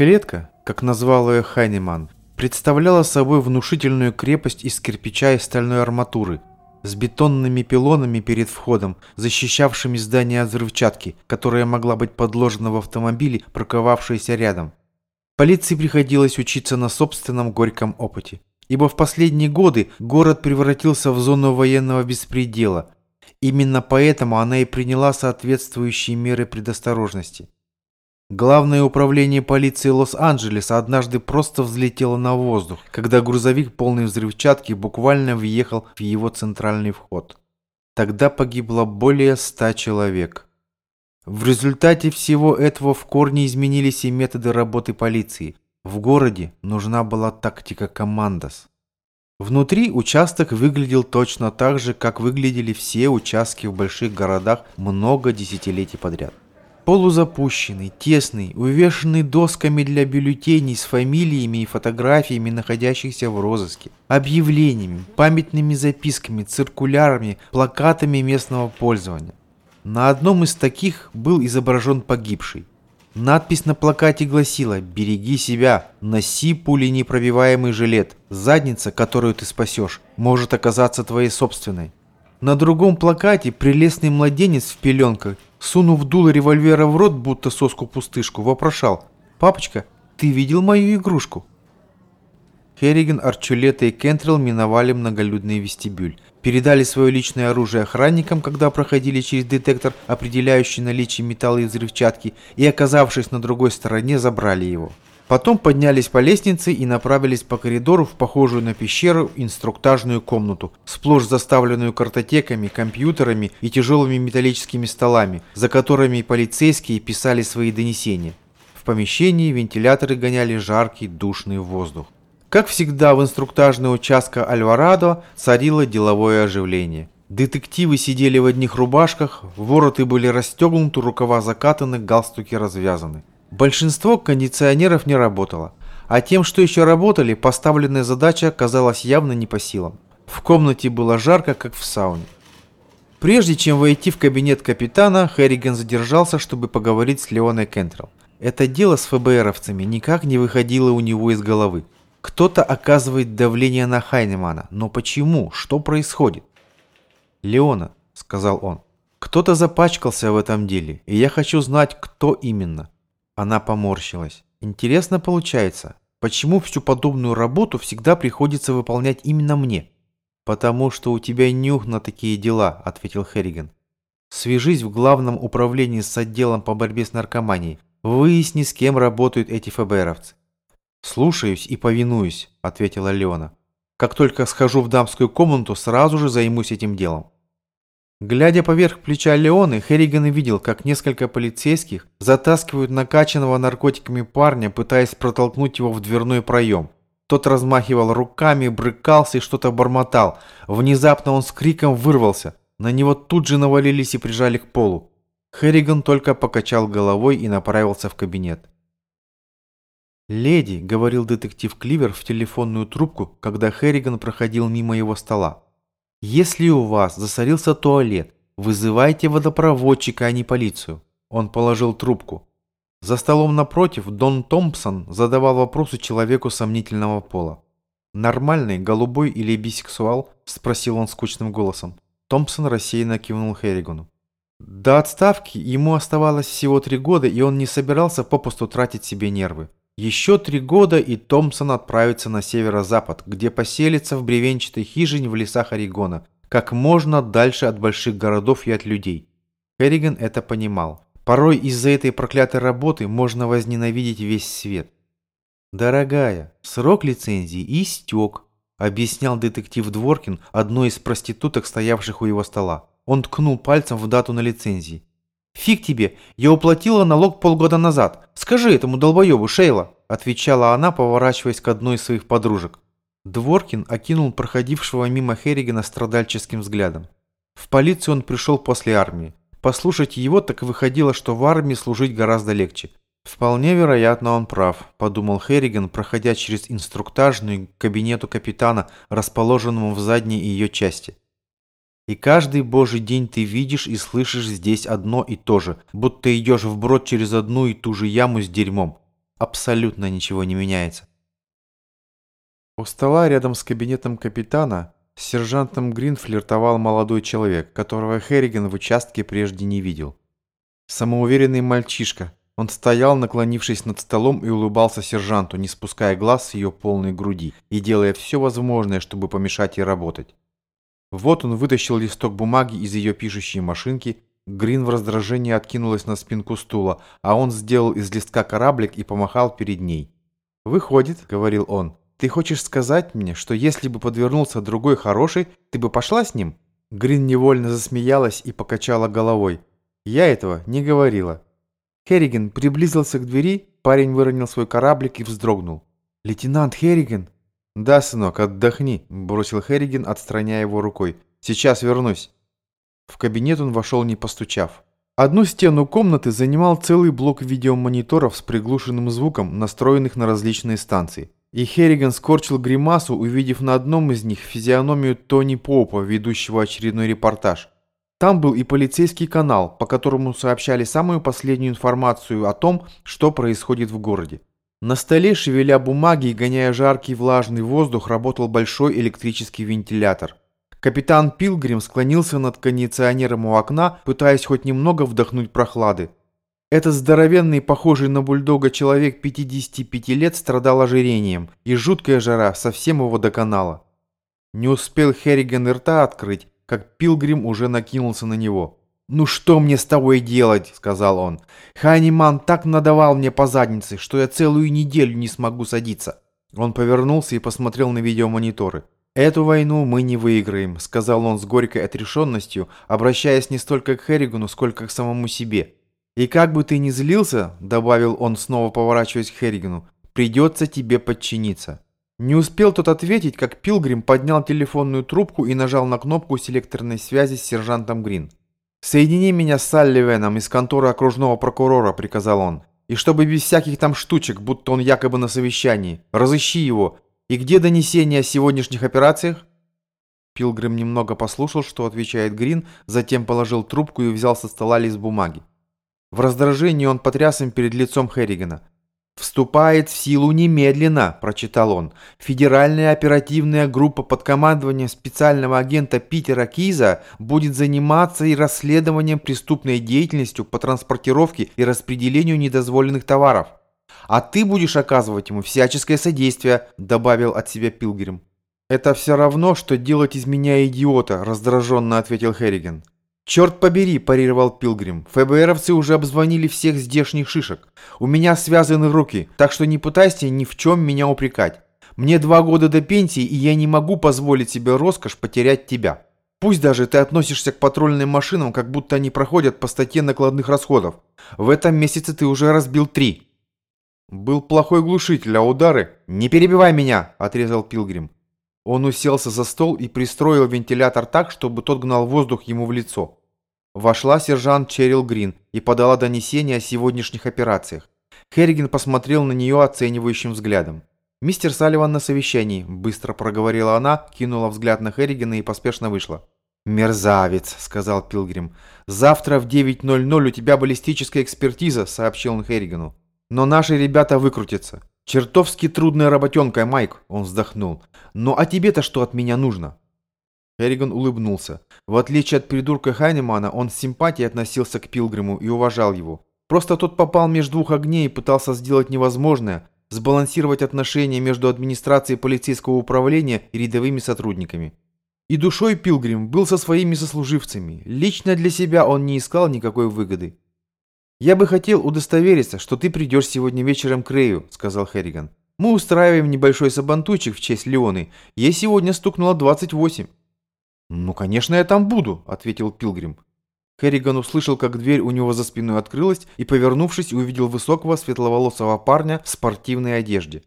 Клетка, как назвал ее Хайнеман, представляла собой внушительную крепость из кирпича и стальной арматуры с бетонными пилонами перед входом, защищавшими здание от взрывчатки, которая могла быть подложена в автомобиле, парковавшейся рядом. Полиции приходилось учиться на собственном горьком опыте, ибо в последние годы город превратился в зону военного беспредела. Именно поэтому она и приняла соответствующие меры предосторожности. Главное управление полиции Лос-Анджелеса однажды просто взлетело на воздух, когда грузовик полный взрывчатки буквально въехал в его центральный вход. Тогда погибло более ста человек. В результате всего этого в корне изменились и методы работы полиции. В городе нужна была тактика командос. Внутри участок выглядел точно так же, как выглядели все участки в больших городах много десятилетий подряд. Полузапущенный, тесный, увешанный досками для бюллетеней с фамилиями и фотографиями находящихся в розыске, объявлениями, памятными записками, циркулярами, плакатами местного пользования. На одном из таких был изображен погибший. Надпись на плакате гласила «Береги себя, носи пуленепробиваемый жилет. Задница, которую ты спасешь, может оказаться твоей собственной». На другом плакате прелестный младенец в пеленках сунув дуло револьвера в рот, будто соску-пустышку, вопрошал «Папочка, ты видел мою игрушку?» Херриген, Арчулета и Кентрелл миновали многолюдный вестибюль. Передали свое личное оружие охранникам, когда проходили через детектор, определяющий наличие металла и взрывчатки, и, оказавшись на другой стороне, забрали его. Потом поднялись по лестнице и направились по коридору в похожую на пещеру инструктажную комнату, сплошь заставленную картотеками, компьютерами и тяжелыми металлическими столами, за которыми полицейские писали свои донесения. В помещении вентиляторы гоняли жаркий душный воздух. Как всегда в инструктажной участка Альварадо царило деловое оживление. Детективы сидели в одних рубашках, вороты были расстегнуты, рукава закатаны, галстуки развязаны. Большинство кондиционеров не работало, а тем, что еще работали, поставленная задача казалась явно не по силам. В комнате было жарко, как в сауне. Прежде чем войти в кабинет капитана, Хэрриган задержался, чтобы поговорить с Леоной Кентрелл. Это дело с ФБРовцами никак не выходило у него из головы. Кто-то оказывает давление на Хайнемана, но почему? Что происходит? «Леона», — сказал он, — «кто-то запачкался в этом деле, и я хочу знать, кто именно». Она поморщилась. Интересно получается, почему всю подобную работу всегда приходится выполнять именно мне? Потому что у тебя нюх на такие дела, ответил Херриган. Свяжись в главном управлении с отделом по борьбе с наркоманией. Выясни, с кем работают эти ФБРовцы. «Слушаюсь и повинуюсь», — ответила Леона. «Как только схожу в дамскую комнату, сразу же займусь этим делом». Глядя поверх плеча Леоны, Херриган видел, как несколько полицейских затаскивают накачанного наркотиками парня, пытаясь протолкнуть его в дверной проем. Тот размахивал руками, брыкался и что-то бормотал. Внезапно он с криком вырвался. На него тут же навалились и прижали к полу. Херриган только покачал головой и направился в кабинет. «Леди», — говорил детектив Кливер в телефонную трубку, когда Херриган проходил мимо его стола. Если у вас засорился туалет, вызывайте водопроводчика, а не полицию. Он положил трубку. За столом напротив Дон Томпсон задавал вопросы человеку сомнительного пола. «Нормальный, голубой или бисексуал?» – спросил он скучным голосом. Томпсон рассеянно кивнул Херригану. До отставки ему оставалось всего три года, и он не собирался попусту тратить себе нервы. Еще три года, и Томпсон отправится на северо-запад, где поселится в бревенчатой хижине в лесах Орегона, как можно дальше от больших городов и от людей. Керриган это понимал. Порой из-за этой проклятой работы можно возненавидеть весь свет. «Дорогая, срок лицензии истек», — объяснял детектив Дворкин одной из проституток, стоявших у его стола. Он ткнул пальцем в дату на лицензии. «Фиг тебе, я уплатила налог полгода назад. Скажи этому долбоебу, Шейла!» Отвечала она, поворачиваясь к одной из своих подружек. Дворкин окинул проходившего мимо Херригана страдальческим взглядом. В полицию он пришел после армии. Послушать его так выходило, что в армии служить гораздо легче. «Вполне вероятно, он прав», – подумал Херриган, проходя через инструктажную к кабинету капитана, расположенному в задней ее части. И каждый божий день ты видишь и слышишь здесь одно и то же, будто идешь вброд через одну и ту же яму с дерьмом. абсолютно ничего не меняется. У стола рядом с кабинетом капитана с сержантом Грин флиртовал молодой человек, которого Херриган в участке прежде не видел. Самоуверенный мальчишка. Он стоял, наклонившись над столом и улыбался сержанту, не спуская глаз с ее полной груди и делая все возможное, чтобы помешать ей работать. Вот он вытащил листок бумаги из ее пишущей машинки. Грин в раздражении откинулась на спинку стула, а он сделал из листка кораблик и помахал перед ней. «Выходит», — говорил он, — «ты хочешь сказать мне, что если бы подвернулся другой хороший, ты бы пошла с ним?» Грин невольно засмеялась и покачала головой. «Я этого не говорила». Херриген приблизился к двери, парень выронил свой кораблик и вздрогнул. «Лейтенант Херриген!» «Да, сынок, отдохни», – бросил Херриген, отстраняя его рукой. «Сейчас вернусь». В кабинет он вошел, не постучав. Одну стену комнаты занимал целый блок видеомониторов с приглушенным звуком, настроенных на различные станции. И Херриган скорчил гримасу, увидев на одном из них физиономию Тони Попа, ведущего очередной репортаж. Там был и полицейский канал, по которому сообщали самую последнюю информацию о том, что происходит в городе. На столе, шевеля бумаги и гоняя жаркий влажный воздух, работал большой электрический вентилятор. Капитан Пилгрим склонился над кондиционером у окна, пытаясь хоть немного вдохнуть прохлады. Этот здоровенный, похожий на бульдога человек 55 лет страдал ожирением, и жуткая жара совсем его доконала. Не успел Херриган рта открыть, как Пилгрим уже накинулся на него. «Ну что мне с тобой делать?» – сказал он. «Ханиман так надавал мне по заднице, что я целую неделю не смогу садиться». Он повернулся и посмотрел на видеомониторы. «Эту войну мы не выиграем», – сказал он с горькой отрешенностью, обращаясь не столько к Херригану, сколько к самому себе. «И как бы ты ни злился», – добавил он, снова поворачиваясь к Херригану, – «придется тебе подчиниться». Не успел тот ответить, как Пилгрим поднял телефонную трубку и нажал на кнопку селекторной связи с сержантом Грин. «Соедини меня с Салливеном из конторы окружного прокурора», — приказал он. «И чтобы без всяких там штучек, будто он якобы на совещании. Разыщи его. И где донесение о сегодняшних операциях?» Пилгрим немного послушал, что отвечает Грин, затем положил трубку и взял со стола лист бумаги. В раздражении он потряс им перед лицом Херригана. «Вступает в силу немедленно», – прочитал он. «Федеральная оперативная группа под командованием специального агента Питера Киза будет заниматься и расследованием преступной деятельностью по транспортировке и распределению недозволенных товаров. А ты будешь оказывать ему всяческое содействие», – добавил от себя Пилгрим. «Это все равно, что делать из меня идиота», – раздраженно ответил Херриген. «Черт побери», – парировал Пилгрим. «ФБРовцы уже обзвонили всех здешних шишек. У меня связаны руки, так что не пытайся ни в чем меня упрекать. Мне два года до пенсии, и я не могу позволить себе роскошь потерять тебя. Пусть даже ты относишься к патрульным машинам, как будто они проходят по статье накладных расходов. В этом месяце ты уже разбил три». «Был плохой глушитель, а удары...» «Не перебивай меня!» – отрезал Пилгрим. Он уселся за стол и пристроил вентилятор так, чтобы тот гнал воздух ему в лицо. Вошла сержант Черил Грин и подала донесение о сегодняшних операциях. Херриген посмотрел на нее оценивающим взглядом. «Мистер Салливан на совещании», – быстро проговорила она, кинула взгляд на Херригена и поспешно вышла. «Мерзавец», – сказал Пилгрим. «Завтра в 9.00 у тебя баллистическая экспертиза», – сообщил он Херригену. «Но наши ребята выкрутятся. Чертовски трудная работенка, Майк», – он вздохнул. «Ну а тебе-то что от меня нужно?» Эриган улыбнулся. В отличие от придурка Хайнемана, он с симпатией относился к Пилгриму и уважал его. Просто тот попал между двух огней и пытался сделать невозможное – сбалансировать отношения между администрацией полицейского управления и рядовыми сотрудниками. И душой Пилгрим был со своими сослуживцами. Лично для себя он не искал никакой выгоды. «Я бы хотел удостовериться, что ты придешь сегодня вечером к Рэю», – сказал Херриган. «Мы устраиваем небольшой сабантуйчик в честь Леоны. Ей сегодня стукнуло 28». «Ну, конечно, я там буду», — ответил Пилгрим. Керриган услышал, как дверь у него за спиной открылась и, повернувшись, увидел высокого светловолосого парня в спортивной одежде.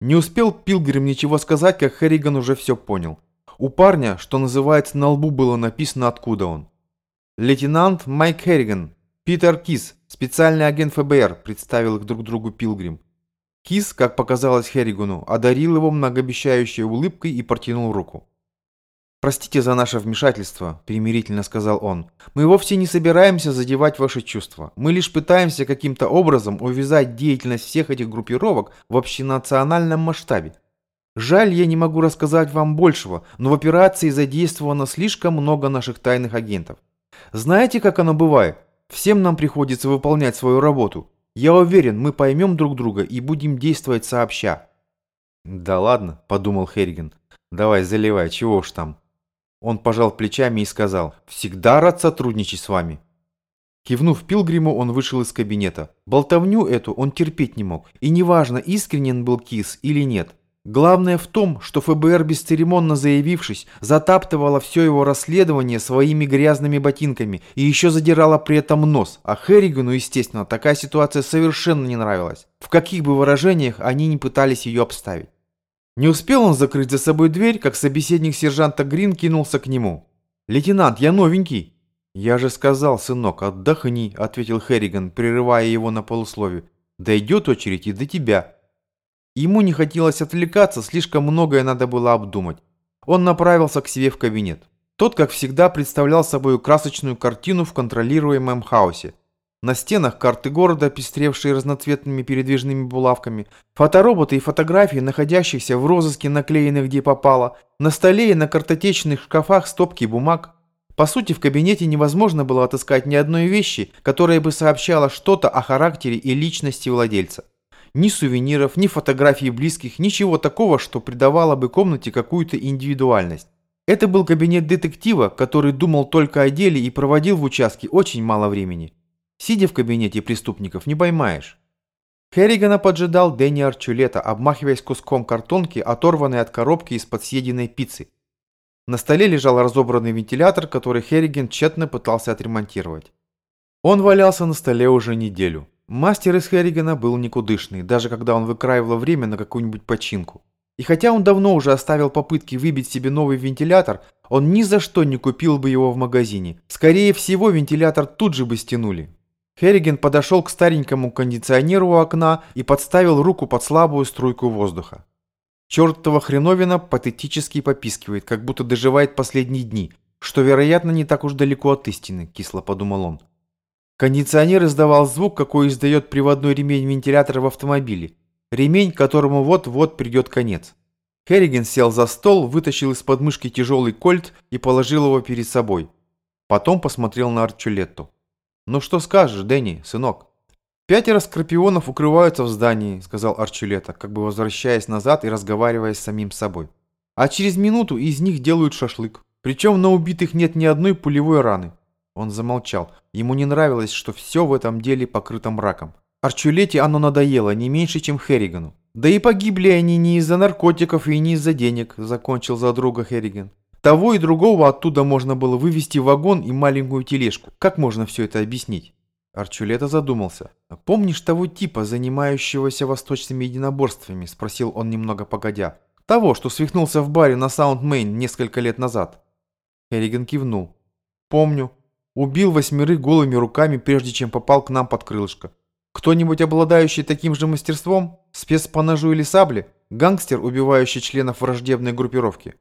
Не успел Пилгрим ничего сказать, как Керриган уже все понял. У парня, что называется, на лбу было написано, откуда он. «Лейтенант Майк Керриган, Питер Кис, специальный агент ФБР», представил их друг другу Пилгрим. Кис, как показалось Херригану, одарил его многообещающей улыбкой и протянул руку. «Простите за наше вмешательство», – примирительно сказал он. «Мы вовсе не собираемся задевать ваши чувства. Мы лишь пытаемся каким-то образом увязать деятельность всех этих группировок в общенациональном масштабе. Жаль, я не могу рассказать вам большего, но в операции задействовано слишком много наших тайных агентов. Знаете, как оно бывает? Всем нам приходится выполнять свою работу. Я уверен, мы поймем друг друга и будем действовать сообща». «Да ладно», – подумал Херриген. «Давай, заливай, чего уж там». Он пожал плечами и сказал, «Всегда рад сотрудничать с вами». Кивнув Пилгриму, он вышел из кабинета. Болтовню эту он терпеть не мог, и неважно, искренен был Кис или нет. Главное в том, что ФБР, бесцеремонно заявившись, затаптывало все его расследование своими грязными ботинками и еще задирало при этом нос, а Херригану, естественно, такая ситуация совершенно не нравилась, в каких бы выражениях они не пытались ее обставить. Не успел он закрыть за собой дверь, как собеседник сержанта Грин кинулся к нему. «Лейтенант, я новенький!» «Я же сказал, сынок, отдохни», — ответил Херриган, прерывая его на полуслове. «Дойдет очередь и до тебя». Ему не хотелось отвлекаться, слишком многое надо было обдумать. Он направился к себе в кабинет. Тот, как всегда, представлял собой красочную картину в контролируемом хаосе. На стенах карты города, пестревшие разноцветными передвижными булавками, фотороботы и фотографии, находящихся в розыске, наклеенных где попало, на столе и на картотечных шкафах стопки бумаг. По сути, в кабинете невозможно было отыскать ни одной вещи, которая бы сообщала что-то о характере и личности владельца. Ни сувениров, ни фотографий близких, ничего такого, что придавало бы комнате какую-то индивидуальность. Это был кабинет детектива, который думал только о деле и проводил в участке очень мало времени. Сидя в кабинете преступников, не поймаешь. Херригана поджидал Дэнни Арчулета, обмахиваясь куском картонки, оторванной от коробки из-под съеденной пиццы. На столе лежал разобранный вентилятор, который Херриген тщетно пытался отремонтировать. Он валялся на столе уже неделю. Мастер из Херригана был никудышный, даже когда он выкраивал время на какую-нибудь починку. И хотя он давно уже оставил попытки выбить себе новый вентилятор, он ни за что не купил бы его в магазине. Скорее всего, вентилятор тут же бы стянули. Херриген подошел к старенькому кондиционеру у окна и подставил руку под слабую струйку воздуха. Чертова хреновина патетически попискивает, как будто доживает последние дни, что, вероятно, не так уж далеко от истины, кисло подумал он. Кондиционер издавал звук, какой издает приводной ремень вентилятора в автомобиле. Ремень, которому вот-вот придет конец. Херриген сел за стол, вытащил из подмышки тяжелый кольт и положил его перед собой. Потом посмотрел на Арчулетту. «Ну что скажешь, Дэнни, сынок?» «Пятеро скорпионов укрываются в здании», — сказал Арчулета, как бы возвращаясь назад и разговаривая с самим собой. «А через минуту из них делают шашлык. Причем на убитых нет ни одной пулевой раны». Он замолчал. Ему не нравилось, что все в этом деле покрыто мраком. Арчулете оно надоело не меньше, чем Херригану. «Да и погибли они не из-за наркотиков и не из-за денег», — закончил за друга Херриган. Того и другого оттуда можно было вывести вагон и маленькую тележку. Как можно все это объяснить? Арчулета задумался. «Помнишь того типа, занимающегося восточными единоборствами?» – спросил он немного погодя. «Того, что свихнулся в баре на Саунд-Мейн несколько лет назад». Эриган кивнул. «Помню. Убил восьмерых голыми руками, прежде чем попал к нам под крылышко. Кто-нибудь, обладающий таким же мастерством? Спец по ножу или сабле? Гангстер, убивающий членов враждебной группировки?»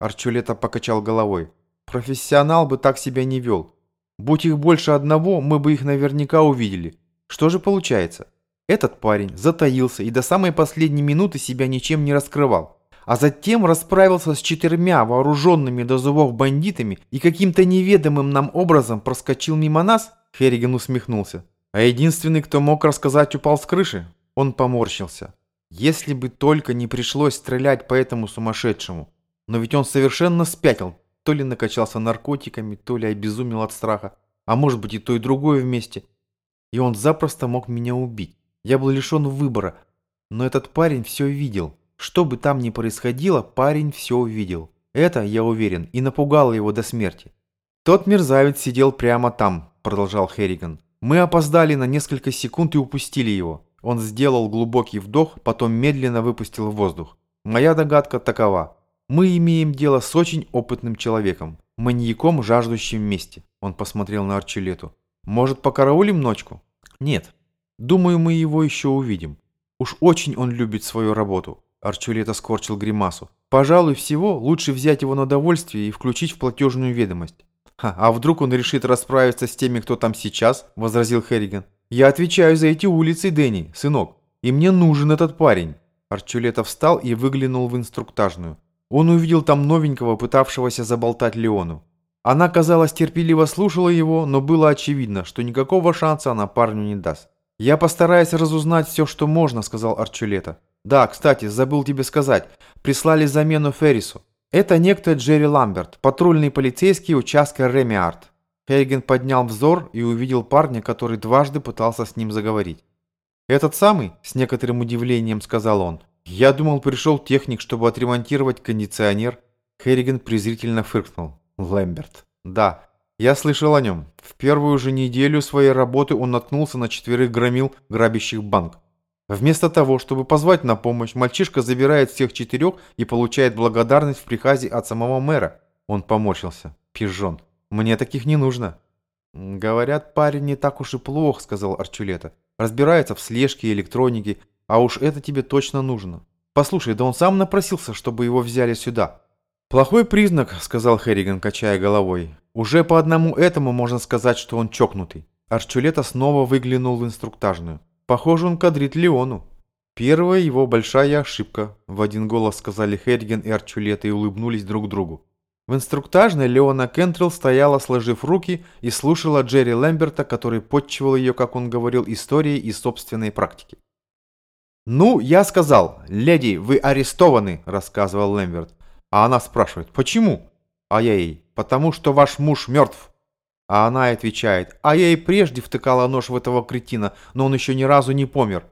Арчулета покачал головой. Профессионал бы так себя не вел. Будь их больше одного, мы бы их наверняка увидели. Что же получается? Этот парень затаился и до самой последней минуты себя ничем не раскрывал. А затем расправился с четырьмя вооруженными до зубов бандитами и каким-то неведомым нам образом проскочил мимо нас? Херриган усмехнулся. А единственный, кто мог рассказать, упал с крыши? Он поморщился. Если бы только не пришлось стрелять по этому сумасшедшему. Но ведь он совершенно спятил. То ли накачался наркотиками, то ли обезумел от страха. А может быть и то, и другое вместе. И он запросто мог меня убить. Я был лишен выбора. Но этот парень все видел. Что бы там ни происходило, парень все увидел. Это, я уверен, и напугало его до смерти. Тот мерзавец сидел прямо там, продолжал Херриган. Мы опоздали на несколько секунд и упустили его. Он сделал глубокий вдох, потом медленно выпустил воздух. Моя догадка такова. Мы имеем дело с очень опытным человеком, маньяком, жаждущим мести. Он посмотрел на Арчилету. Может, покараулим ночку? Нет. Думаю, мы его еще увидим. Уж очень он любит свою работу. Арчулета скорчил гримасу. Пожалуй, всего лучше взять его на довольствие и включить в платежную ведомость. «Ха, а вдруг он решит расправиться с теми, кто там сейчас?» – возразил Херриган. «Я отвечаю за эти улицы, Дэнни, сынок, и мне нужен этот парень». Арчулета встал и выглянул в инструктажную. Он увидел там новенького, пытавшегося заболтать Леону. Она, казалось, терпеливо слушала его, но было очевидно, что никакого шанса она парню не даст. «Я постараюсь разузнать все, что можно», — сказал Арчулета. «Да, кстати, забыл тебе сказать. Прислали замену Феррису. Это некто Джерри Ламберт, патрульный полицейский участка Ремиарт». Хейген поднял взор и увидел парня, который дважды пытался с ним заговорить. «Этот самый?» – с некоторым удивлением сказал он. «Я думал, пришел техник, чтобы отремонтировать кондиционер». Херриген презрительно фыркнул. Лэмберт. Да, я слышал о нем. В первую же неделю своей работы он наткнулся на четверых громил, грабящих банк. Вместо того, чтобы позвать на помощь, мальчишка забирает всех четырех и получает благодарность в приказе от самого мэра. Он поморщился. Пижон. Мне таких не нужно. Говорят, парень не так уж и плох, сказал Арчулета. Разбирается в слежке и электронике, а уж это тебе точно нужно. Послушай, да он сам напросился, чтобы его взяли сюда. «Плохой признак», — сказал Херриган, качая головой. «Уже по одному этому можно сказать, что он чокнутый». Арчулета снова выглянул в инструктажную. «Похоже, он кадрит Леону». Первая его большая ошибка, в один голос сказали Херриген и Арчулета и улыбнулись друг другу. В инструктажной Леона Кентрелл стояла, сложив руки, и слушала Джерри Лэмберта, который подчивал ее, как он говорил, историей и собственной практики. «Ну, я сказал, леди, вы арестованы», – рассказывал Лэмберт. А она спрашивает, почему? А я ей, потому что ваш муж мертв. А она отвечает, а я и прежде втыкала нож в этого кретина, но он еще ни разу не помер.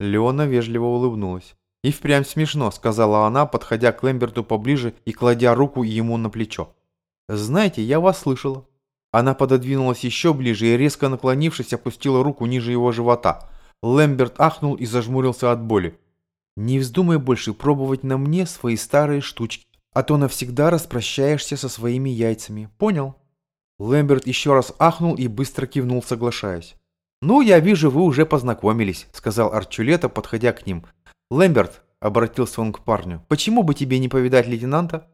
Леона вежливо улыбнулась. «И впрямь смешно», — сказала она, подходя к Лэмберту поближе и кладя руку ему на плечо. «Знаете, я вас слышала». Она пододвинулась еще ближе и, резко наклонившись, опустила руку ниже его живота. Лэмберт ахнул и зажмурился от боли. Не вздумай больше пробовать на мне свои старые штучки, а то навсегда распрощаешься со своими яйцами. Понял?» Лэмберт еще раз ахнул и быстро кивнул, соглашаясь. «Ну, я вижу, вы уже познакомились», — сказал Арчулета, подходя к ним. «Лэмберт», — обратился он к парню, — «почему бы тебе не повидать лейтенанта?»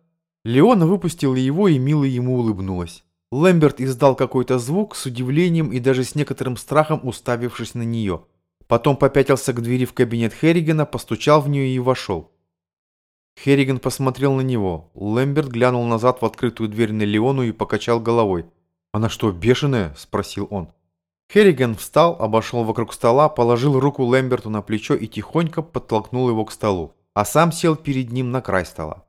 Леона выпустила его и мило ему улыбнулась. Лэмберт издал какой-то звук с удивлением и даже с некоторым страхом уставившись на нее. Потом попятился к двери в кабинет Херригана, постучал в нее и вошел. Херриган посмотрел на него. Лэмберт глянул назад в открытую дверь на Леону и покачал головой. «Она что, бешеная?» – спросил он. Херриган встал, обошел вокруг стола, положил руку Лэмберту на плечо и тихонько подтолкнул его к столу, а сам сел перед ним на край стола.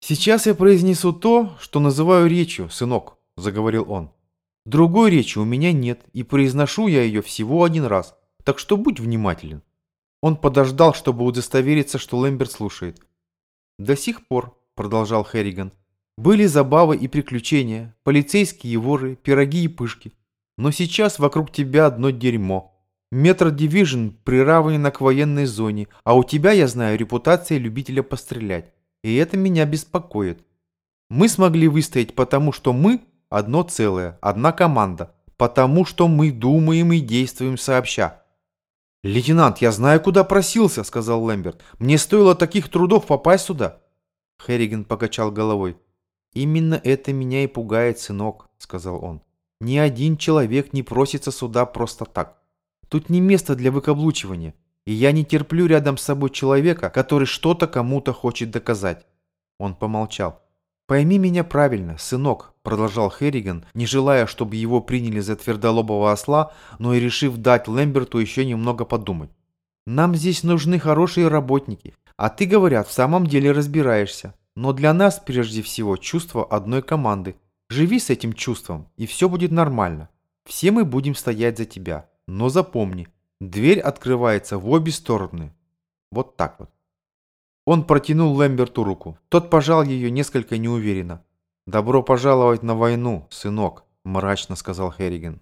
«Сейчас я произнесу то, что называю речью, сынок», – заговорил он. «Другой речи у меня нет, и произношу я ее всего один раз так что будь внимателен. Он подождал, чтобы удостовериться, что Лэмберт слушает. До сих пор, продолжал Херриган, были забавы и приключения, полицейские воры, пироги и пышки. Но сейчас вокруг тебя одно дерьмо. Метро Дивижн приравнена к военной зоне, а у тебя, я знаю, репутация любителя пострелять. И это меня беспокоит. Мы смогли выстоять потому, что мы одно целое, одна команда, потому что мы думаем и действуем сообща. «Лейтенант, я знаю, куда просился», — сказал Лэмберт. «Мне стоило таких трудов попасть сюда». Херриген покачал головой. «Именно это меня и пугает, сынок», — сказал он. «Ни один человек не просится сюда просто так. Тут не место для выкаблучивания, и я не терплю рядом с собой человека, который что-то кому-то хочет доказать». Он помолчал. «Пойми меня правильно, сынок», — продолжал Херриган, не желая, чтобы его приняли за твердолобого осла, но и решив дать Лэмберту еще немного подумать. «Нам здесь нужны хорошие работники, а ты, говорят, в самом деле разбираешься. Но для нас, прежде всего, чувство одной команды. Живи с этим чувством, и все будет нормально. Все мы будем стоять за тебя. Но запомни, дверь открывается в обе стороны. Вот так вот. Он протянул Лэмберту руку. Тот пожал ее несколько неуверенно. «Добро пожаловать на войну, сынок», – мрачно сказал Херриген.